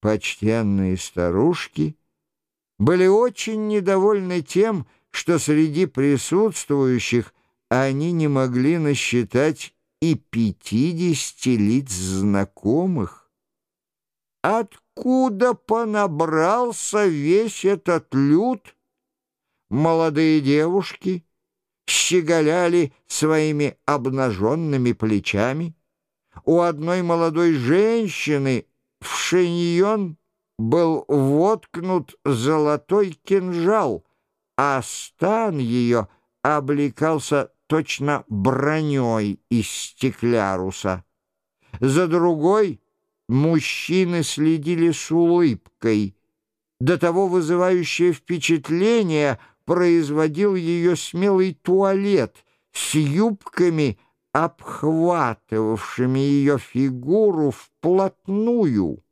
почтенные старушки были очень недовольны тем, что среди присутствующих они не могли насчитать и пятидесяти лиц знакомых. Откуда понабрался весь этот люд? Молодые девушки щеголяли своими обнаженными плечами. У одной молодой женщины в шиньон был воткнут золотой кинжал, а стан ее облекался точно броней из стекляруса. За другой мужчины следили с улыбкой. До того вызывающее впечатление производил ее смелый туалет с юбками, обхватывавшими ее фигуру вплотную.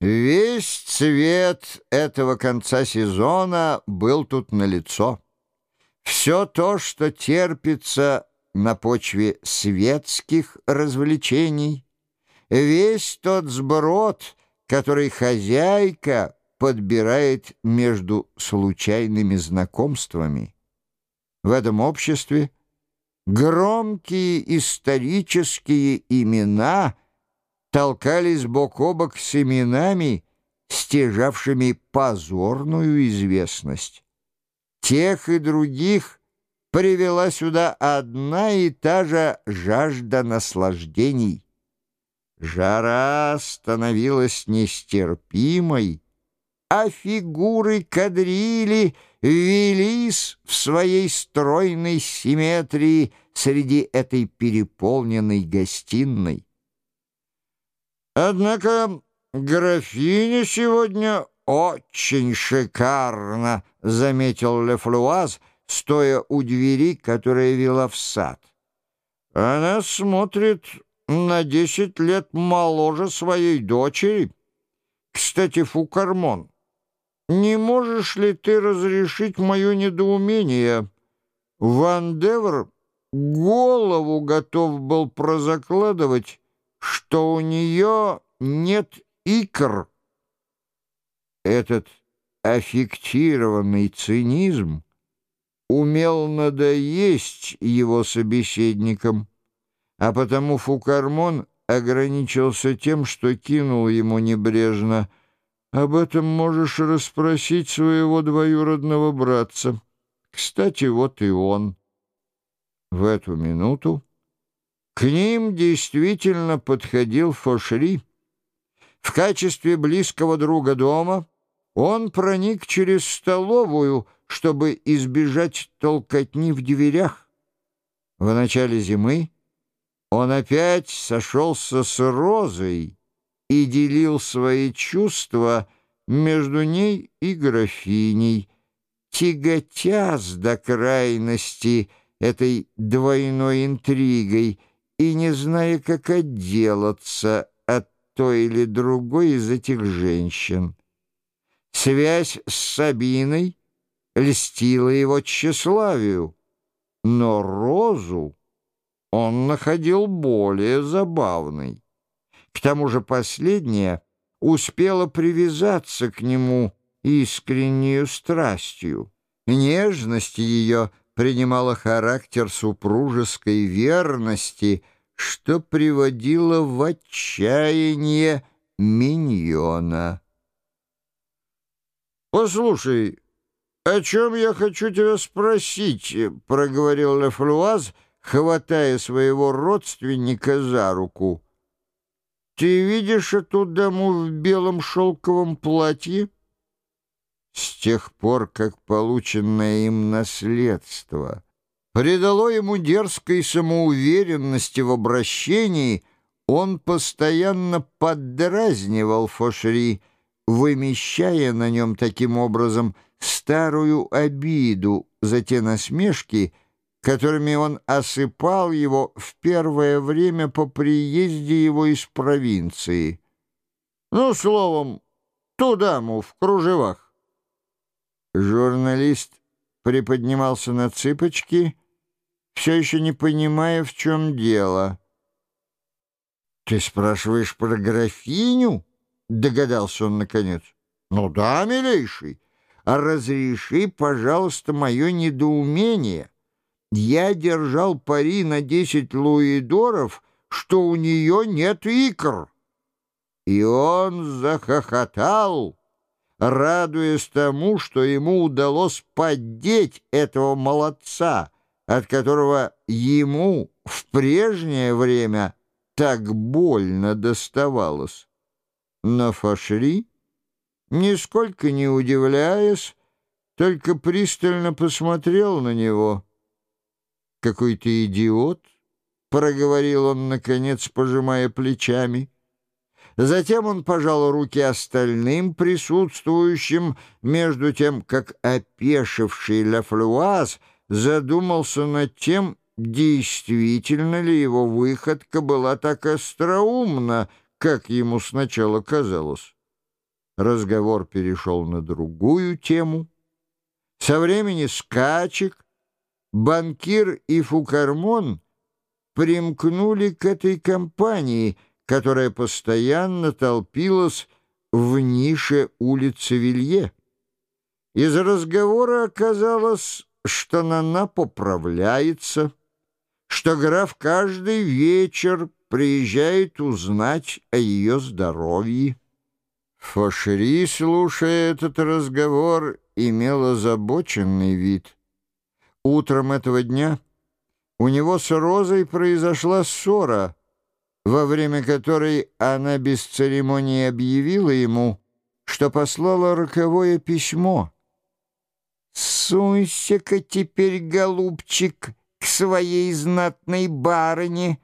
Весь цвет этого конца сезона был тут налицо. Все то, что терпится на почве светских развлечений, весь тот сброд, который хозяйка подбирает между случайными знакомствами. В этом обществе громкие исторические имена толкались бок о бок с именами, стяжавшими позорную известность. Тех и других привела сюда одна и та же жажда наслаждений. Жара становилась нестерпимой, а фигуры кадрили велись в своей стройной симметрии среди этой переполненной гостиной. Однако графиня сегодня очень шикарно, заметил Лефлуаз, стоя у двери, которая вела в сад. Она смотрит на десять лет моложе своей дочери. Кстати, Фукармон, не можешь ли ты разрешить мое недоумение? Ван Девер голову готов был прозакладывать, что у нее нет икр. Этот аффектированный цинизм умел надоесть его собеседникам, а потому Фукармон ограничился тем, что кинул ему небрежно — об этом можешь расспросить своего двоюродного братца. Кстати, вот и он. В эту минуту к ним действительно подходил Фошри. В качестве близкого друга дома он проник через столовую, чтобы избежать толкотни в дверях. В начале зимы он опять сошелся с Розой, и делил свои чувства между ней и графиней, тяготясь до крайности этой двойной интригой и не зная, как отделаться от той или другой из этих женщин. Связь с Сабиной льстила его тщеславию, но Розу он находил более забавной. К тому же последняя успела привязаться к нему искреннюю страстью. Нежность ее принимала характер супружеской верности, что приводило в отчаяние миньона. «Послушай, о чем я хочу тебя спросить?» — проговорил Лефлуаз, хватая своего родственника за руку. Ты видишь эту даму в белом шелковом платье? С тех пор, как полученное им наследство придало ему дерзкой самоуверенности в обращении, он постоянно поддразнивал Фошри, вымещая на нем таким образом старую обиду за те насмешки, которыми он осыпал его в первое время по приезде его из провинции. Ну, словом, ту даму в кружевах. Журналист приподнимался на цыпочки, все еще не понимая, в чем дело. «Ты спрашиваешь про графиню?» — догадался он наконец. «Ну да, милейший, а разреши, пожалуйста, мое недоумение. Я держал пари на десять луидоров, что у нее нет икр». И он захохотал, радуясь тому, что ему удалось поддеть этого молодца, от которого ему в прежнее время так больно доставалось. Но Фашри, нисколько не удивляясь, только пристально посмотрел на него. «Какой ты идиот!» — проговорил он, наконец, пожимая плечами. Затем он пожал руки остальным присутствующим, между тем, как опешивший Лафлуаз задумался над тем, действительно ли его выходка была так остроумна, как ему сначала казалось. Разговор перешел на другую тему. Со времени скачек банкир и Фукармон примкнули к этой компании, которая постоянно толпилась в нише улицы Вилье. Из разговора оказалось, что Нана поправляется, что граф каждый вечер приезжает узнать о ее здоровье. Фошери, слушая этот разговор, имел озабоченный вид. Утром этого дня у него с Розой произошла ссора, во время которой она без церемонии объявила ему, что послала роковое письмо. «Сунься-ка теперь, голубчик, к своей знатной барыне»,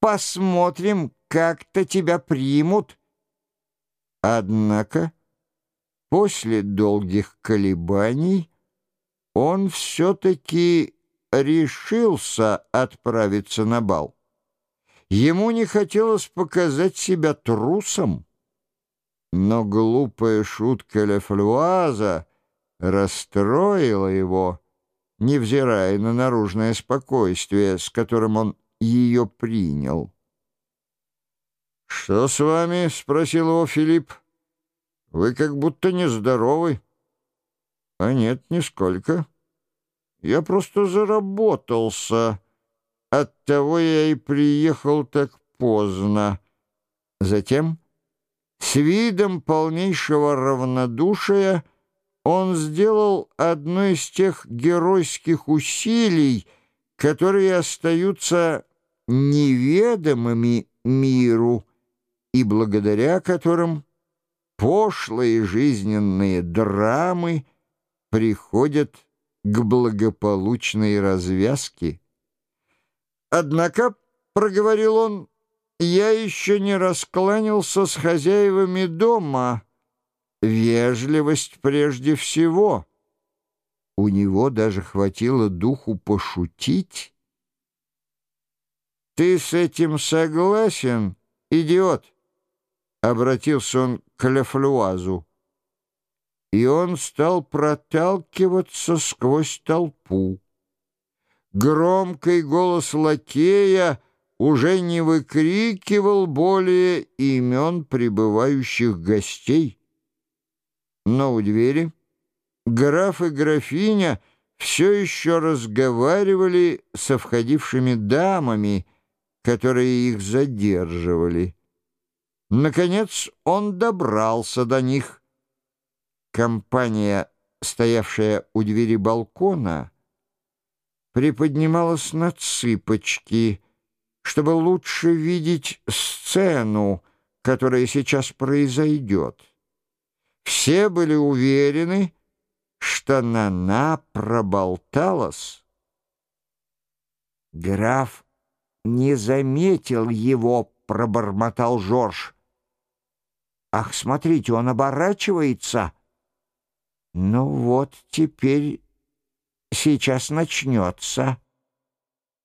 Посмотрим, как-то тебя примут. Однако после долгих колебаний он все-таки решился отправиться на бал. Ему не хотелось показать себя трусом, но глупая шутка Лефлюаза расстроила его, невзирая на наружное спокойствие, с которым он ее принял. «Что с вами?» — спросил его Филипп. «Вы как будто нездоровы». «А нет, нисколько. Я просто заработался. Оттого я и приехал так поздно». Затем, с видом полнейшего равнодушия, он сделал одно из тех геройских усилий, которые остаются неведомыми миру и благодаря которым пошлые жизненные драмы приходят к благополучной развязке. Однако, — проговорил он, — я еще не раскланялся с хозяевами дома. Вежливость прежде всего. У него даже хватило духу пошутить, «Ты с этим согласен, идиот?» Обратился он к Лефлюазу. И он стал проталкиваться сквозь толпу. Громкий голос лакея уже не выкрикивал более имен прибывающих гостей. Но у двери граф и графиня все еще разговаривали со входившими дамами, которые их задерживали. Наконец он добрался до них. Компания, стоявшая у двери балкона, приподнималась на цыпочки, чтобы лучше видеть сцену, которая сейчас произойдет. Все были уверены, что Нана проболталась. Граф не заметил его, пробормотал Жорж. Ах, смотрите, он оборачивается. Ну вот, теперь сейчас начнется.